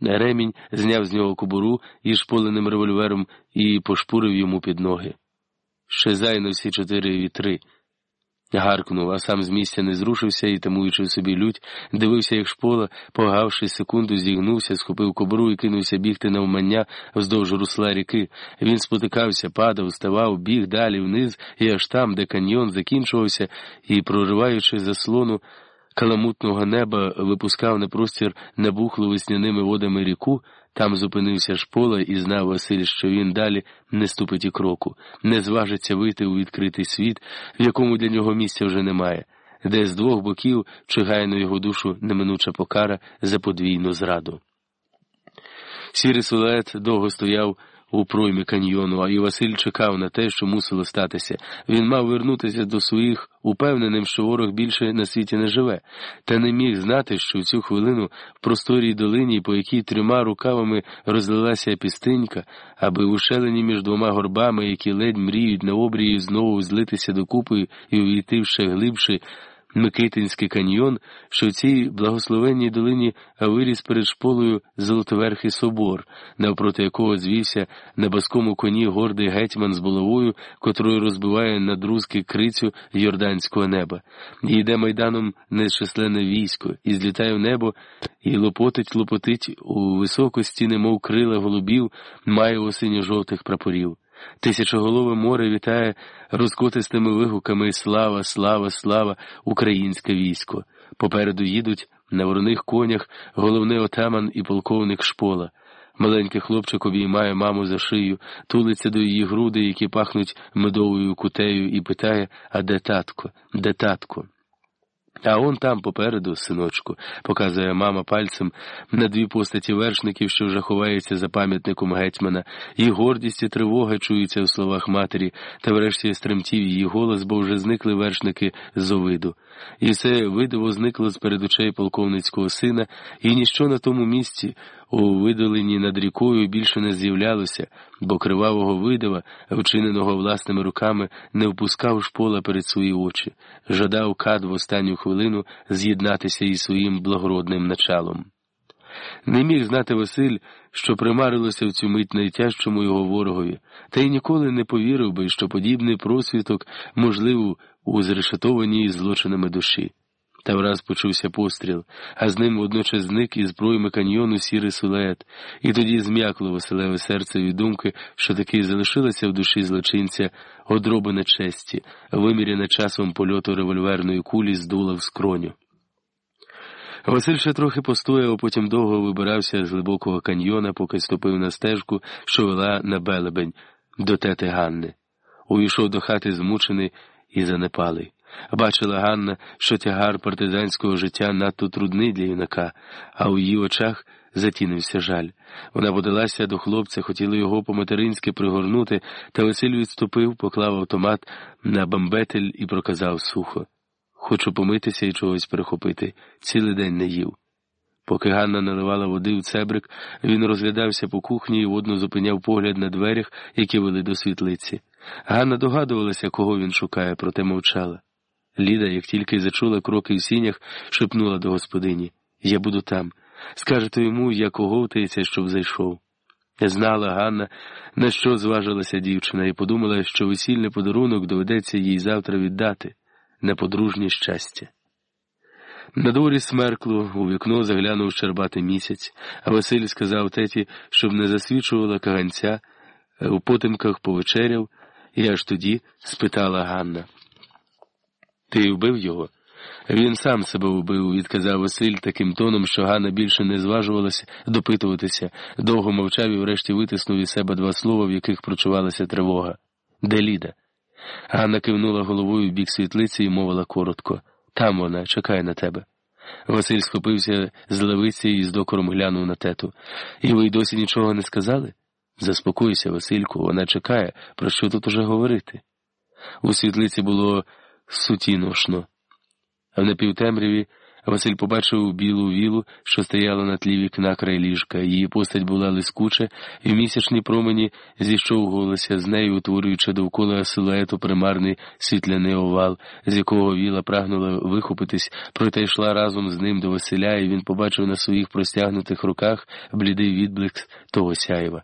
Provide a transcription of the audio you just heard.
Ремінь зняв з нього кобуру із шполеним револьвером і пошпурив йому під ноги. Щезай на всі чотири вітри. Гаркнув, а сам з місця не зрушився і, тамуючи собі лють, дивився, як шпола, погавши секунду, зігнувся, схопив кобру і кинувся бігти на вмання вздовж русла ріки. Він спотикався, падав, ставав, біг далі вниз, і аж там, де каньйон закінчувався, і, прориваючи заслону каламутного неба, випускав на простір набухлу весняними водами ріку. Там зупинився шпола і знав Василь, що він далі не ступить і кроку, не зважиться вийти у відкритий світ, в якому для нього місця вже немає, де з двох боків чигає на його душу неминуча покара за подвійну зраду. Сірий силует довго стояв у проймі каньйону, а і Василь чекав на те, що мусило статися. Він мав вернутися до своїх, упевненим, що ворог більше на світі не живе, та не міг знати, що в цю хвилину в просторій долині, по якій трьома рукавами розлилася пістинька, аби у шелені між двома горбами, які ледь мріють на обрії, знову злитися докупи і увійти ще глибше. Микитинський каньйон, що в цій благословенній долині виріс перед шполою Золотоверхий собор, навпроти якого звівся на баскому коні гордий гетьман з булавою, котрою розбиває на друзки крицю йорданського неба, і йде майданом нечисленне військо, і злітає в небо, і лопотить, лопотить у високості, немов крила голубів, має осінньо жовтих прапорів. Тисячоголове море вітає розкотистими вигуками Слава, слава, слава, українське військо. Попереду їдуть на вороних конях головний отаман і полковник шпола. Маленький хлопчик обіймає маму за шию, тулиться до її груди, які пахнуть медовою кутею, і питає: А де татко? Де татко? А он там попереду, синочку, показує мама пальцем на дві постаті вершників, що вже ховаються за пам'ятником гетьмана, і гордість і тривога чуються у словах матері, та врешті стремтів її голос, бо вже зникли вершники з овиду. І все видиво зникло з перед очей полковницького сина, і ніщо на тому місці у видолині над рікою більше не з'являлося, бо кривавого видава, вчиненого власними руками, не впускав шпола перед свої очі, жадав кад в останню хвилину з'єднатися із своїм благородним началом. Не міг знати Василь, що примарилося в цю мить найтяжчому його ворогові, та й ніколи не повірив би, що подібний просвіток можливо у зрешетованій злочинами душі. Та враз почувся постріл, а з ним водночас зник із пройми каньйону сірий силует, і тоді зм'якло Василеве серце від думки, що таки залишилася в душі злочинця одробина честі, виміряна часом польоту револьверної кулі здула в скроню. Василь ще трохи постояв, а потім довго вибирався з глибокого каньйона, поки ступив на стежку, що вела на белебень до тети Ганни. Увійшов до хати змучений і занепалий. Бачила Ганна, що тягар партизанського життя надто трудний для юнака, а у її очах затінився жаль. Вона подалася до хлопця, хотіла його по-материнськи пригорнути, та Василь відступив, поклав автомат на бамбетель і проказав сухо. Хочу помитися і чогось перехопити. Цілий день не їв. Поки Ганна наливала води в цебрик, він розглядався по кухні і водно зупиняв погляд на дверях, які вели до світлиці. Ганна догадувалася, кого він шукає, проте мовчала. Ліда, як тільки зачула кроки в сінях, шепнула до господині Я буду там. Скажете йому, як оговтається, щоб зайшов. Знала Ганна, на що зважилася дівчина, і подумала, що весільний подарунок доведеться їй завтра віддати на подружнє щастя. На дворі смеркло, у вікно заглянув щербатий місяць, а Василь сказав теті, щоб не засвічувала каганця, у потемках повечеряв, і аж тоді спитала Ганна. Ти вбив його? Він сам себе вбив, відказав Василь таким тоном, що Ганна більше не зважувалася допитуватися, довго мовчав і врешті витиснув із себе два слова, в яких прочувалася тривога. Де Ліда? Ганна кивнула головою в бік світлиці і мовила коротко там вона, чекає на тебе. Василь схопився з левиці і з докором глянув на тету. І ви й досі нічого не сказали? Заспокойся, Васильку, вона чекає, про що тут уже говорити. У світлиці було сутіношно, а в напівтемряві Василь побачив білу вілу, що стояла на тлі вікна край ліжка. Її постать була лискуча, і в місячній промені зіщовгувалася з нею, утворюючи довкола силуету примарний світляний овал, з якого віла прагнула вихопитись, проте йшла разом з ним до Василя, і він побачив на своїх простягнутих руках блідий відблик того сяєва.